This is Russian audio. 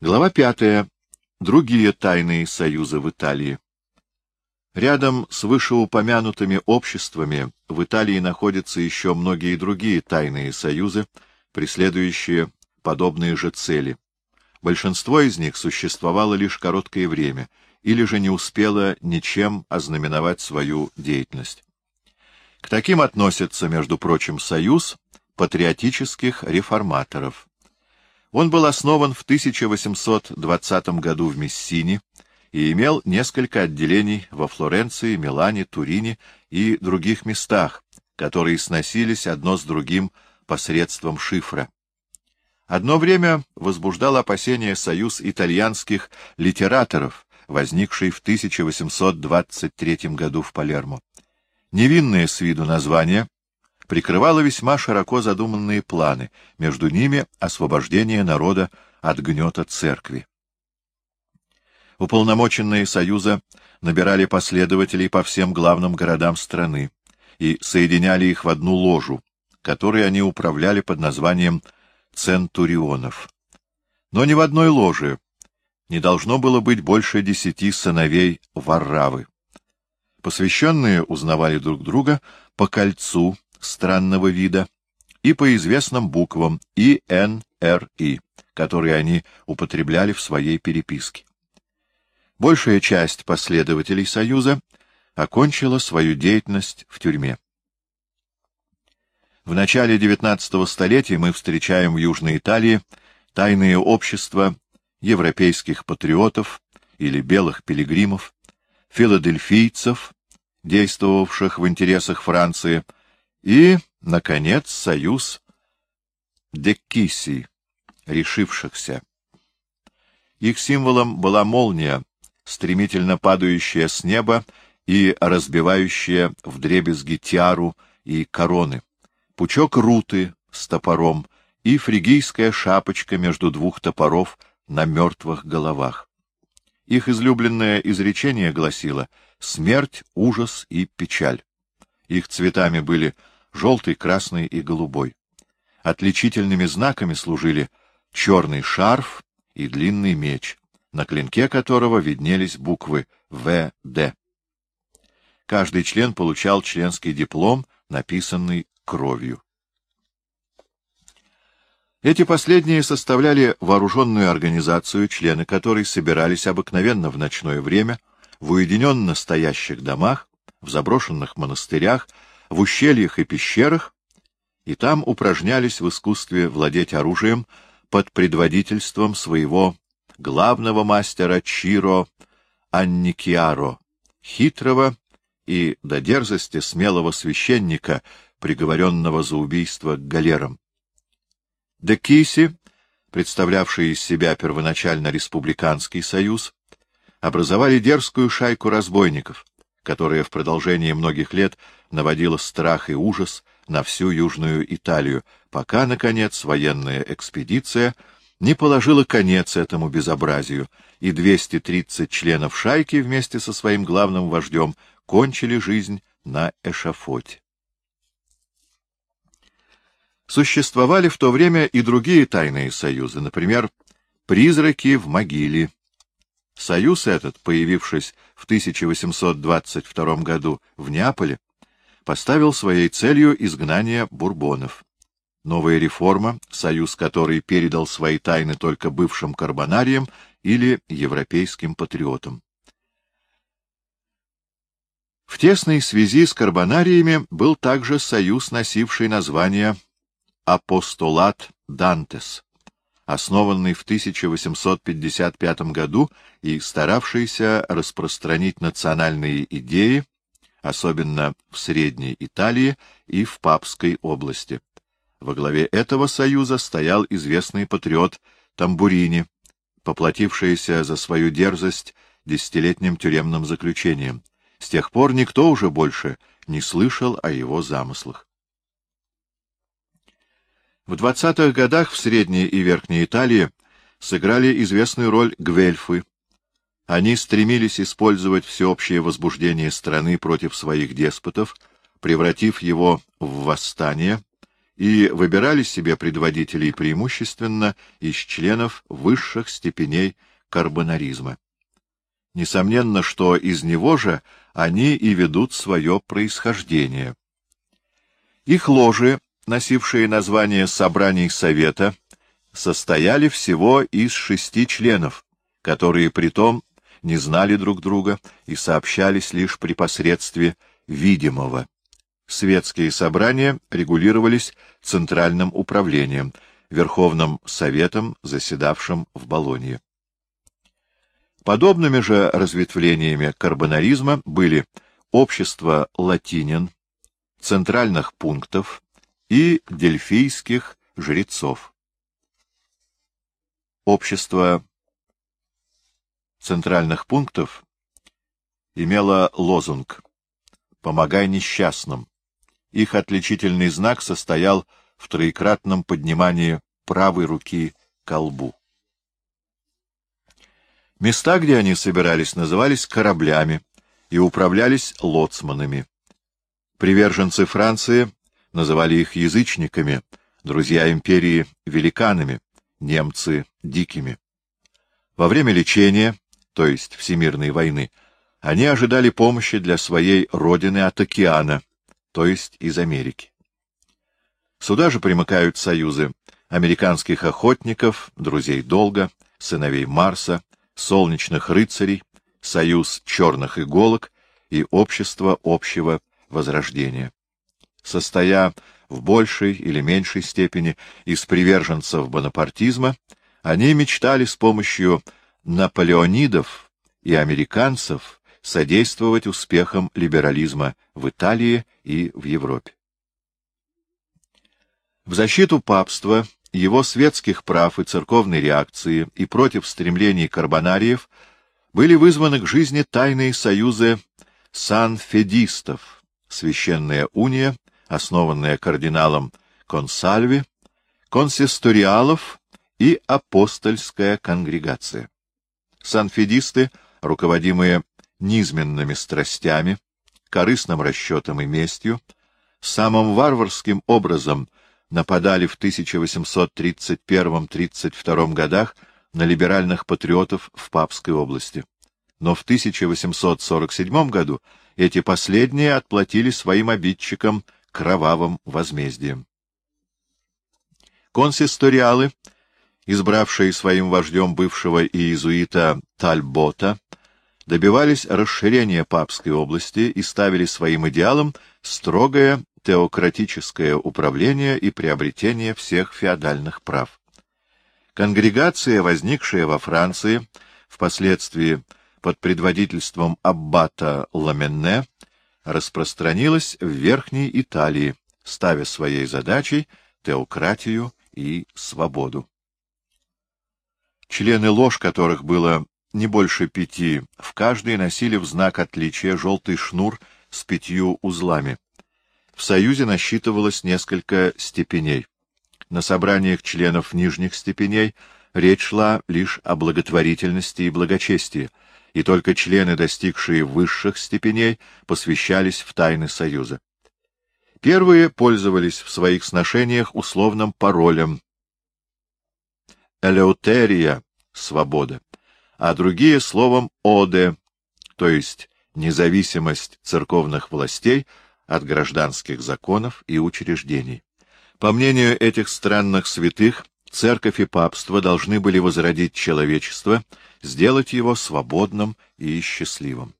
Глава пятая. Другие тайные союзы в Италии. Рядом с вышеупомянутыми обществами в Италии находятся еще многие другие тайные союзы, преследующие подобные же цели. Большинство из них существовало лишь короткое время или же не успело ничем ознаменовать свою деятельность. К таким относится, между прочим, союз патриотических реформаторов. Он был основан в 1820 году в Мессине и имел несколько отделений во Флоренции, Милане, Турине и других местах, которые сносились одно с другим посредством шифра. Одно время возбуждал опасения союз итальянских литераторов, возникший в 1823 году в Палермо. Невинное с виду название прикрывало весьма широко задуманные планы, между ними освобождение народа от гнета церкви. Уполномоченные Союза набирали последователей по всем главным городам страны и соединяли их в одну ложу, которой они управляли под названием «Центурионов». Но ни в одной ложе не должно было быть больше десяти сыновей Варравы. Посвященные узнавали друг друга по кольцу странного вида и по известным буквам И, Н, Р, И, которые они употребляли в своей переписке. Большая часть последователей Союза окончила свою деятельность в тюрьме. В начале XIX столетия мы встречаем в Южной Италии тайные общества европейских патриотов или белых пилигримов, филадельфийцев, действовавших в интересах Франции, и, наконец, союз Деккиси, решившихся. Их символом была молния, стремительно падающая с неба и разбивающая вдребезги тиару и короны, пучок руты с топором и фригийская шапочка между двух топоров на мертвых головах. Их излюбленное изречение гласило «смерть, ужас и печаль». Их цветами были желтый, красный и голубой. Отличительными знаками служили черный шарф и длинный меч на клинке которого виднелись буквы В.Д. Каждый член получал членский диплом, написанный кровью. Эти последние составляли вооруженную организацию, члены которой собирались обыкновенно в ночное время в уединенно стоящих домах, в заброшенных монастырях, в ущельях и пещерах, и там упражнялись в искусстве владеть оружием под предводительством своего главного мастера Чиро Анникиаро, хитрого и до дерзости смелого священника, приговоренного за убийство к галерам. Декиси, представлявшие из себя первоначально республиканский союз, образовали дерзкую шайку разбойников, которая в продолжении многих лет наводила страх и ужас на всю Южную Италию, пока, наконец, военная экспедиция — не положила конец этому безобразию, и 230 членов шайки вместе со своим главным вождем кончили жизнь на эшафоте. Существовали в то время и другие тайные союзы, например, «Призраки в могиле». Союз этот, появившись в 1822 году в Неаполе, поставил своей целью изгнание бурбонов. Новая реформа, союз который передал свои тайны только бывшим карбонариям или европейским патриотам. В тесной связи с карбонариями был также союз, носивший название «Апостолат Дантес», основанный в 1855 году и старавшийся распространить национальные идеи, особенно в Средней Италии и в Папской области. Во главе этого союза стоял известный патриот Тамбурини, поплатившийся за свою дерзость десятилетним тюремным заключением. С тех пор никто уже больше не слышал о его замыслах. В двадцатых годах в Средней и Верхней Италии сыграли известную роль гвельфы. Они стремились использовать всеобщее возбуждение страны против своих деспотов, превратив его в восстание и выбирали себе предводителей преимущественно из членов высших степеней карбонаризма. Несомненно, что из него же они и ведут свое происхождение. Их ложи, носившие название собраний Совета, состояли всего из шести членов, которые притом не знали друг друга и сообщались лишь при посредстве видимого. Светские собрания регулировались Центральным управлением, Верховным Советом, заседавшим в Болонье. Подобными же разветвлениями карбонаризма были общество латинин, центральных пунктов и дельфийских жрецов. Общество центральных пунктов имело лозунг «Помогай несчастным». Их отличительный знак состоял в троекратном поднимании правой руки к колбу. Места, где они собирались, назывались кораблями и управлялись лоцманами. Приверженцы Франции называли их язычниками, друзья империи — великанами, немцы — дикими. Во время лечения, то есть Всемирной войны, они ожидали помощи для своей родины от океана, то есть из Америки. Сюда же примыкают союзы американских охотников, друзей долга, сыновей Марса, солнечных рыцарей, союз черных иголок и общество общего возрождения. Состоя в большей или меньшей степени из приверженцев бонапартизма, они мечтали с помощью наполеонидов и американцев содействовать успехам либерализма в Италии и в Европе. В защиту папства его светских прав и церковной реакции и против стремлений карбонариев были вызваны к жизни тайные союзы санфедистов, священная уния, основанная кардиналом Консальви, консисториалов и апостольская конгрегация. Санфедисты, руководимые низменными страстями, корыстным расчетом и местью, самым варварским образом нападали в 1831-32 годах на либеральных патриотов в Папской области. Но в 1847 году эти последние отплатили своим обидчикам кровавым возмездием. Консисториалы, избравшие своим вождем бывшего иезуита Тальбота, добивались расширения Папской области и ставили своим идеалом строгое теократическое управление и приобретение всех феодальных прав. Конгрегация, возникшая во Франции, впоследствии под предводительством аббата Ламенне, распространилась в Верхней Италии, ставя своей задачей теократию и свободу. Члены лож, которых было не больше пяти, в каждой носили в знак отличия желтый шнур с пятью узлами. В Союзе насчитывалось несколько степеней. На собраниях членов нижних степеней речь шла лишь о благотворительности и благочестии, и только члены, достигшие высших степеней, посвящались в тайны Союза. Первые пользовались в своих сношениях условным паролем «Элеутерия» — «свобода», а другие — словом «оде», то есть независимость церковных властей — от гражданских законов и учреждений. По мнению этих странных святых, церковь и папство должны были возродить человечество, сделать его свободным и счастливым.